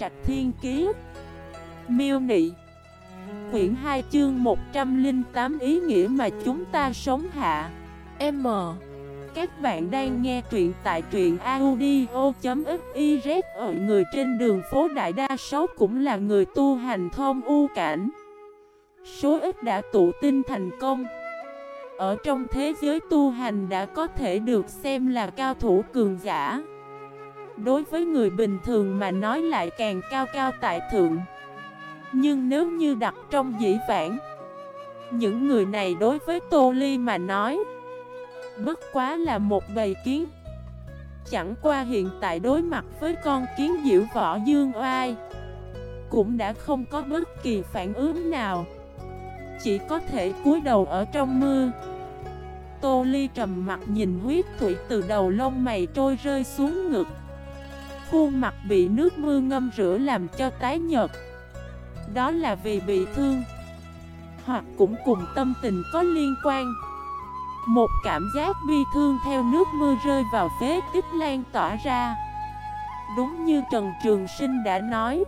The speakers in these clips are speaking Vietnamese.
Trạch Thiên Kiế Miêu Nị. Quyển 2 chương 108 ý nghĩa mà chúng ta sống hạ. M. Các bạn đang nghe truyện tại truyện audio.xyz Ở người trên đường phố Đại Đa Số cũng là người tu hành thông u cảnh. Số ít đã tụ tinh thành công. Ở trong thế giới tu hành đã có thể được xem là cao thủ cường giả. Đối với người bình thường mà nói lại càng cao cao tại thượng. Nhưng nếu như đặt trong dĩ vãng, Những người này đối với Tô Ly mà nói, Bất quá là một bầy kiến. Chẳng qua hiện tại đối mặt với con kiến diễu võ dương oai, Cũng đã không có bất kỳ phản ứng nào. Chỉ có thể cúi đầu ở trong mưa. Tô Ly trầm mặt nhìn huyết thủy từ đầu lông mày trôi rơi xuống ngực. Khuôn mặt bị nước mưa ngâm rửa làm cho tái nhợt. Đó là vì bị thương, Hoặc cũng cùng tâm tình có liên quan. Một cảm giác bi thương theo nước mưa rơi vào phế tích lan tỏa ra. Đúng như Trần Trường Sinh đã nói,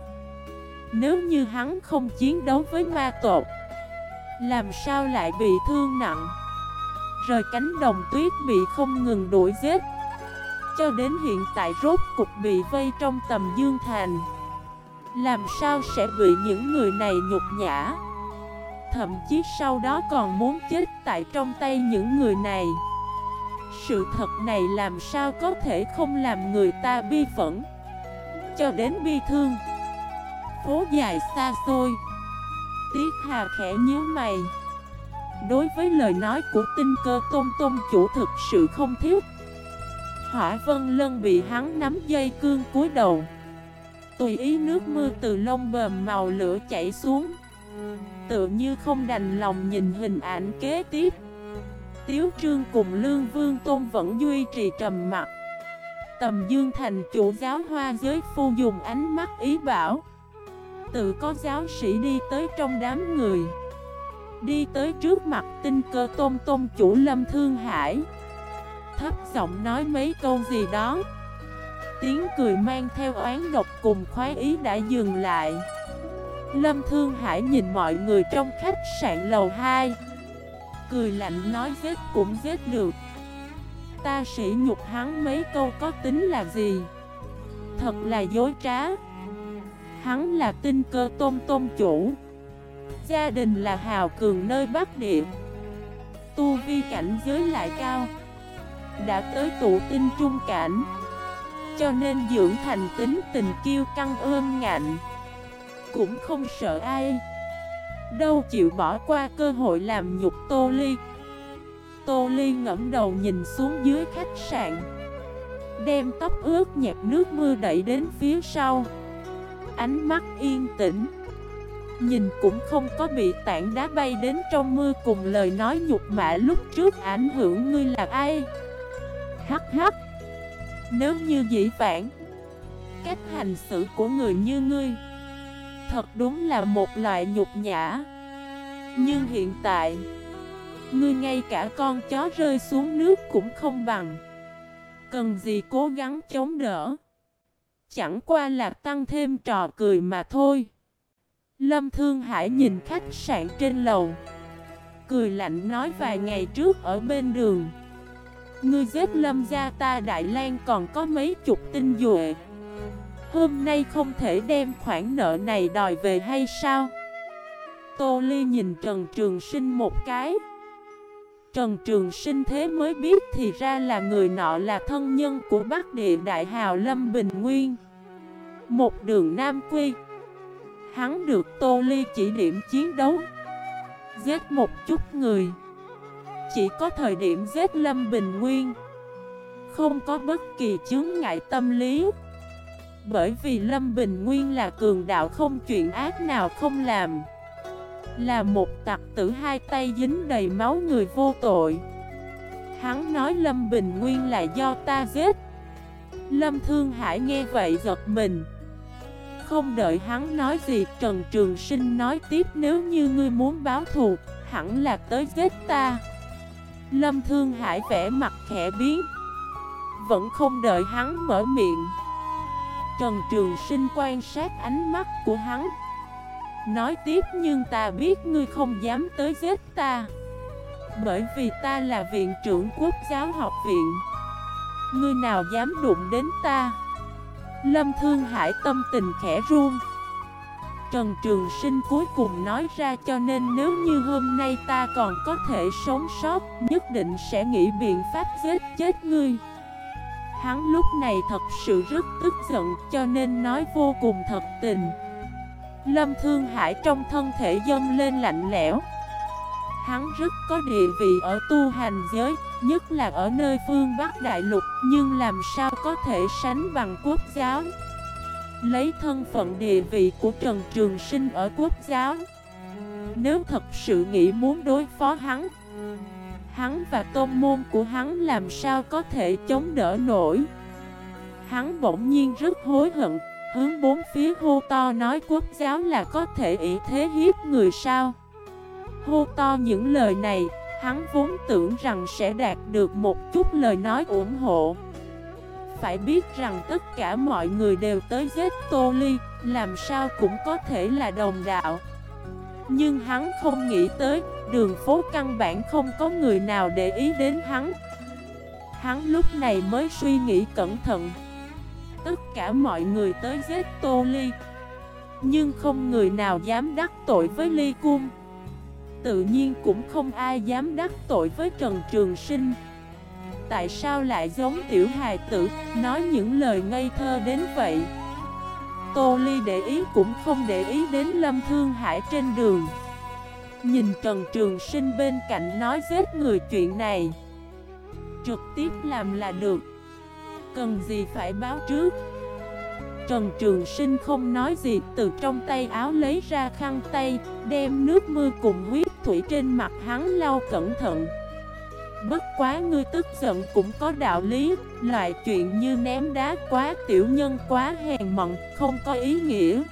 Nếu như hắn không chiến đấu với ma tột Làm sao lại bị thương nặng? Rời cánh đồng tuyết bị không ngừng đuổi giết cho đến hiện tại rốt cục bị vây trong tầm dương thành. Làm sao sẽ bị những người này nhục nhã? Thậm chí sau đó còn muốn chết tại trong tay những người này. Sự thật này làm sao có thể không làm người ta bi phẫn? Cho đến bi thương. Phố dài xa xôi. Tiết Hà khẽ nhíu mày. Đối với lời nói của tinh cơ tôn tôn chủ thực sự không thiếu Hỏa vân lân bị hắn nắm dây cương cúi đầu. Tùy ý nước mưa từ lông bờm màu lửa chảy xuống. Tự như không đành lòng nhìn hình ảnh kế tiếp. Tiếu trương cùng lương vương tôn vẫn duy trì trầm mặt Tầm dương thành chủ giáo hoa giới phu dùng ánh mắt ý bảo. Tự có giáo sĩ đi tới trong đám người. Đi tới trước mặt tinh cơ tôn tôn chủ lâm thương hải thấp giọng nói mấy câu gì đó. Tiếng cười mang theo oán độc cùng khoái ý đã dừng lại. Lâm Thương Hải nhìn mọi người trong khách sạn lầu 2 Cười lạnh nói giết cũng giết được. Ta sĩ nhục hắn mấy câu có tính là gì? Thật là dối trá. Hắn là tinh cơ tôm tôm chủ. Gia đình là hào cường nơi Bắc Địa. Tu vi cảnh giới lại cao đã tới tụ tinh trung cảnh. Cho nên dưỡng thành tính tình kiêu căng ôm ngạnh. Cũng không sợ ai. Đâu chịu bỏ qua cơ hội làm nhục Tô Ly. Tô Ly ngẫm đầu nhìn xuống dưới khách sạn. Đem tóc ướt nhạt nước mưa đẩy đến phía sau. Ánh mắt yên tĩnh. Nhìn cũng không có bị tảng đá bay đến trong mưa cùng lời nói nhục mạ lúc trước ảnh hưởng ngươi là ai hắc hắc. Nếu như dĩ vãng, Cách hành xử của người như ngươi Thật đúng là một loại nhục nhã. Nhưng hiện tại, Ngươi ngay cả con chó rơi xuống nước cũng không bằng. Cần gì cố gắng chống đỡ? Chẳng qua là tăng thêm trò cười mà thôi. Lâm Thương Hải nhìn khách sạn trên lầu, Cười lạnh nói vài ngày trước ở bên đường. Ngươi giết lâm gia ta Đại lan còn có mấy chục tinh duệ. Hôm nay không thể đem khoản nợ này đòi về hay sao? Tô Ly nhìn Trần Trường Sinh một cái. Trần Trường Sinh thế mới biết thì ra là người nọ là thân nhân của Bắc Địa Đại Hào Lâm Bình Nguyên. Một đường Nam Quy. Hắn được Tô Ly chỉ điểm chiến đấu. Giết một chút người chỉ có thời điểm giết Lâm Bình Nguyên. Không có bất kỳ chướng ngại tâm lý. Bởi vì Lâm Bình Nguyên là cường đạo không chuyện ác nào không làm. Là một tặc tử hai tay dính đầy máu người vô tội. Hắn nói Lâm Bình Nguyên là do ta giết. Lâm Thương Hải nghe vậy giật mình. Không đợi hắn nói gì, Trần Trường Sinh nói tiếp, Nếu như ngươi muốn báo thù, Hẳn là tới giết ta. Lâm Thương Hải vẽ mặt khẽ biến. Vẫn không đợi hắn mở miệng. Trần Trường Sinh quan sát ánh mắt của hắn. Nói tiếp nhưng ta biết ngươi không dám tới giết ta. Bởi vì ta là viện trưởng quốc giáo học viện. Ngươi nào dám đụng đến ta? Lâm Thương Hải tâm tình khẽ run. Trần Trường Sinh cuối cùng nói ra cho nên nếu như hôm nay ta còn có thể sống sót, Nhất định sẽ nghĩ biện pháp giết chết ngươi. Hắn lúc này thật sự rất tức giận, cho nên nói vô cùng thật tình. Lâm Thương Hải trong thân thể dâng lên lạnh lẽo. Hắn rất có địa vị ở tu hành giới, Nhất là ở nơi phương Bắc Đại Lục, Nhưng làm sao có thể sánh bằng quốc giáo? Lấy thân phận địa vị của Trần Trường Sinh ở quốc giáo. Nếu thật sự nghĩ muốn đối phó hắn Hắn và tôn môn của hắn làm sao có thể chống đỡ nổi? Hắn bỗng nhiên rất hối hận, Hướng bốn phía hô to nói quốc giáo là có thể ý thế hiếp người sao? Hô to những lời này, Hắn vốn tưởng rằng sẽ đạt được một chút lời nói ủng hộ. Phải biết rằng tất cả mọi người đều tới giết Tô Ly, Làm sao cũng có thể là đồng đạo. Nhưng hắn không nghĩ tới, Đường phố căn bản không có người nào để ý đến hắn. Hắn lúc này mới suy nghĩ cẩn thận. Tất cả mọi người tới giết Tô Ly, Nhưng không người nào dám đắc tội với Ly Cung. Tự nhiên cũng không ai dám đắc tội với Trần Trường Sinh. Tại sao lại giống tiểu hài tử, Nói những lời ngây thơ đến vậy. Tô Ly để ý cũng không để ý đến Lâm Thương Hải trên đường. Nhìn Trần Trường Sinh bên cạnh nói giết người chuyện này. Trực tiếp làm là được. Cần gì phải báo trước? Trần Trường Sinh không nói gì, Từ trong tay áo lấy ra khăn tay, Đem nước mưa cùng huyết thủy trên mặt hắn lau cẩn thận. Bất quá ngươi tức giận cũng có đạo lý, Loại chuyện như ném đá quá tiểu nhân quá hèn mận Không có ý nghĩa.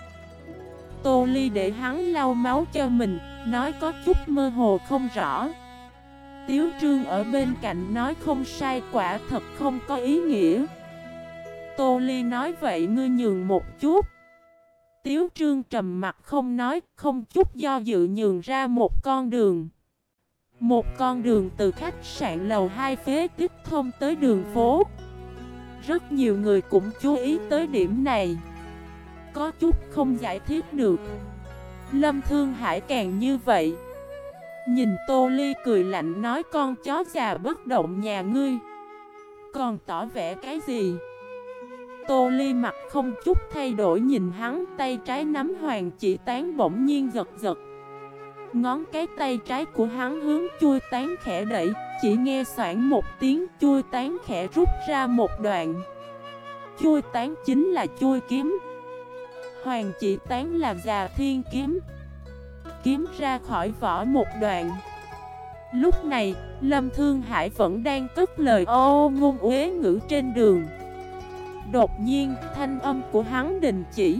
Tô Ly để hắn lau máu cho mình, Nói có chút mơ hồ không rõ. Tiếu trương ở bên cạnh nói không sai, quả thật không có ý nghĩa. Tô Ly nói vậy ngươi nhường một chút. Tiếu trương trầm mặt không nói, Không chút do dự nhường ra một con đường. Một con đường từ khách sạn lầu 2 phế tích thông tới đường phố. Rất nhiều người cũng chú ý tới điểm này. Có chút không giải thích được. Lâm Thương Hải càng như vậy. Nhìn Tô Ly cười lạnh nói con chó già bất động nhà ngươi. Còn tỏ vẻ cái gì? Tô Ly mặt không chút thay đổi nhìn hắn, tay trái nắm hoàng chỉ tán bỗng nhiên giật giật. Ngón cái tay trái của hắn hướng chui tán khẽ đẩy Chỉ nghe soạn một tiếng chui tán khẽ rút ra một đoạn. Chui tán chính là chui kiếm. Hoàng chỉ tán là già thiên kiếm. Kiếm ra khỏi vỏ một đoạn. Lúc này, Lâm Thương Hải vẫn đang cất lời ô ngôn uế ngữ trên đường. Đột nhiên, thanh âm của hắn đình chỉ.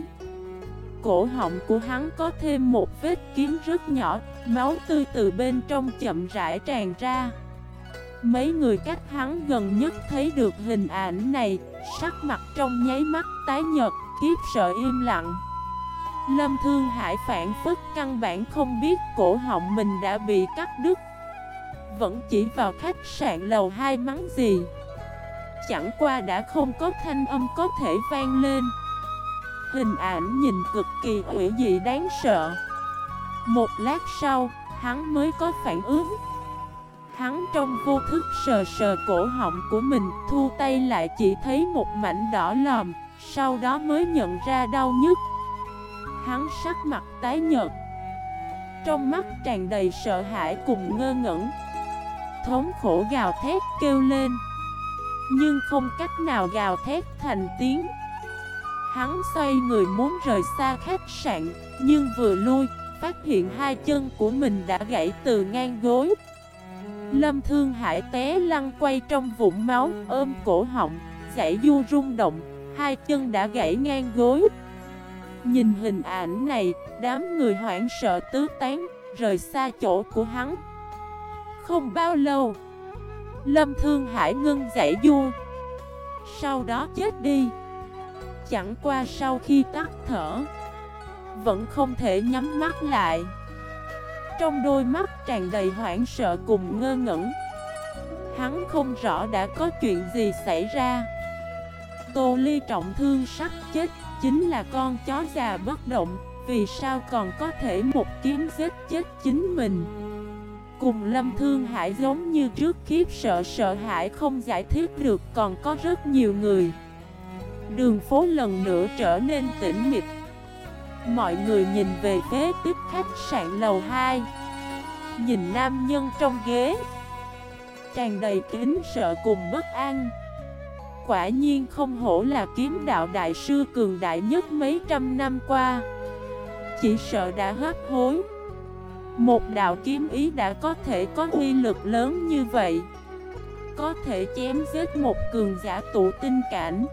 Cổ họng của hắn có thêm một vết kiếm rất nhỏ, Máu tươi từ bên trong chậm rãi tràn ra. Mấy người cách hắn gần nhất thấy được hình ảnh này, Sắc mặt trong nháy mắt tái nhật Kiếp sợ im lặng. Lâm Thương Hải phản phức căn bản không biết cổ họng mình đã bị cắt đứt. Vẫn chỉ vào khách sạn lầu hai mắng gì. Chẳng qua đã không có thanh âm có thể vang lên. Hình ảnh nhìn cực kỳ ủy dị đáng sợ. Một lát sau, hắn mới có phản ứng. Hắn trong vô thức sờ sờ cổ họng của mình Thu tay lại chỉ thấy một mảnh đỏ lòm Sau đó mới nhận ra đau nhức. Hắn sắc mặt tái nhợt. Trong mắt tràn đầy sợ hãi cùng ngơ ngẩn. Thống khổ gào thét kêu lên. Nhưng không cách nào gào thét thành tiếng. Hắn xoay người muốn rời xa khách sạn Nhưng vừa lui Phát hiện hai chân của mình đã gãy từ ngang gối Lâm Thương Hải té lăn quay trong vũng máu Ôm cổ họng Giải du rung động Hai chân đã gãy ngang gối Nhìn hình ảnh này, đám người hoảng sợ tứ tán, rời xa chỗ của hắn. Không bao lâu, Lâm Thương Hải ngưng giải du. Sau đó chết đi. Chẳng qua sau khi tắt thở, Vẫn không thể nhắm mắt lại. Trong đôi mắt tràn đầy hoảng sợ cùng ngơ ngẩn, Hắn không rõ đã có chuyện gì xảy ra. Tô Ly trọng thương sắp chết, Chính là con chó già bất động, Vì sao còn có thể một kiếm giết chết chính mình? Cùng Lâm Thương Hải giống như trước khiếp sợ sợ hãi không giải thích được còn có rất nhiều người. Đường phố lần nữa trở nên tĩnh mịch. Mọi người nhìn về phía tiếp khách sạn lầu 2 Nhìn nam nhân trong ghế. Tràn đầy kính sợ cùng bất an. Quả nhiên không hổ là kiếm đạo đại sư cường đại nhất mấy trăm năm qua. Chỉ sợ đã hấp hối. Một đạo kiếm ý đã có thể có uy lực lớn như vậy. Có thể chém giết một cường giả tụ tinh cảnh.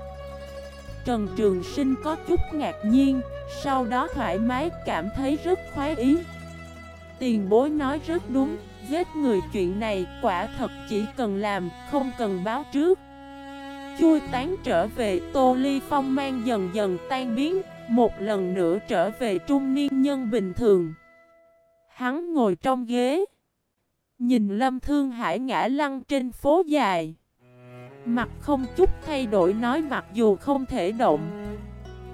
Trần Trường Sinh có chút ngạc nhiên, Sau đó thoải mái cảm thấy rất khoái ý. Tiền bối nói rất đúng, Giết người chuyện này quả thật chỉ cần làm, Không cần báo trước. Chui tán trở về, Tô Ly Phong mang dần dần tan biến, Một lần nữa trở về trung niên nhân bình thường. Hắn ngồi trong ghế, Nhìn Lâm Thương Hải ngã lăn trên phố dài. Mặt không chút thay đổi nói mặc dù không thể động.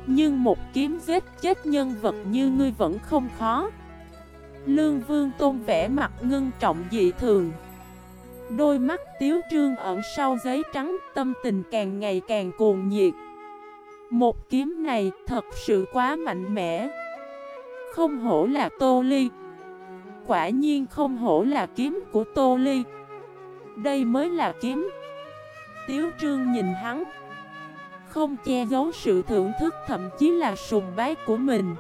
Nhưng một kiếm giết chết nhân vật như ngươi vẫn không khó. Lương Vương Tôn vẽ mặt ngưng trọng dị thường. Đôi mắt tiếu trương ẩn sau giấy trắng, Tâm tình càng ngày càng cuồng nhiệt. Một kiếm này thật sự quá mạnh mẽ. Không hổ là Tô Ly. Quả nhiên không hổ là kiếm của Tô Ly. Đây mới là kiếm Tiếu trương nhìn hắn, Không che giấu sự thưởng thức, thậm chí là sùng bái của mình.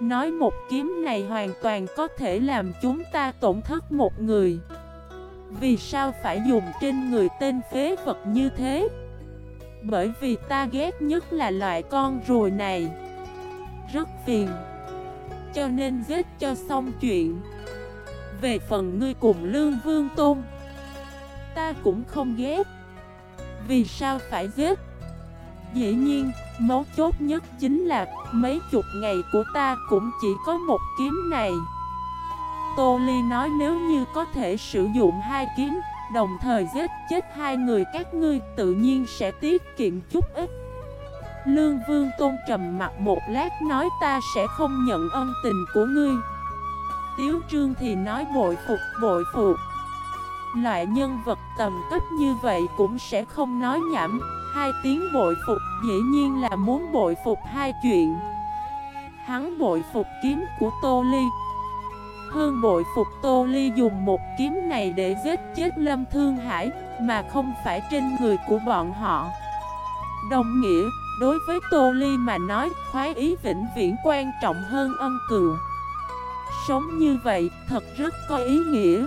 Nói một kiếm này hoàn toàn có thể làm chúng ta tổn thất một người. Vì sao phải dùng trên người tên phế vật như thế? Bởi vì ta ghét nhất là loại con rùi này. Rất phiền. Cho nên giết cho xong chuyện. Về phần ngươi cùng Lương Vương Tôn, Ta cũng không ghét. Vì sao phải giết? Dĩ nhiên, mấu chốt nhất chính là mấy chục ngày của ta cũng chỉ có một kiếm này. Tô Ly nói nếu như có thể sử dụng hai kiếm Đồng thời giết chết hai người các ngươi tự nhiên sẽ tiết kiệm chút ít. Lương Vương Tôn trầm mặt một lát nói ta sẽ không nhận ân tình của ngươi. Tiếu Trương thì nói bội phục bội phục. Loại nhân vật tầm cấp như vậy cũng sẽ không nói nhảm. Hai tiếng bội phục dĩ nhiên là muốn bội phục hai chuyện. Hắn bội phục kiếm của Tô Ly. Hơn bội phục Tô Ly dùng một kiếm này để giết chết Lâm Thương Hải Mà không phải trên người của bọn họ. Đồng nghĩa, đối với Tô Ly mà nói khoái ý vĩnh viễn quan trọng hơn ân cựu Sống như vậy thật rất có ý nghĩa.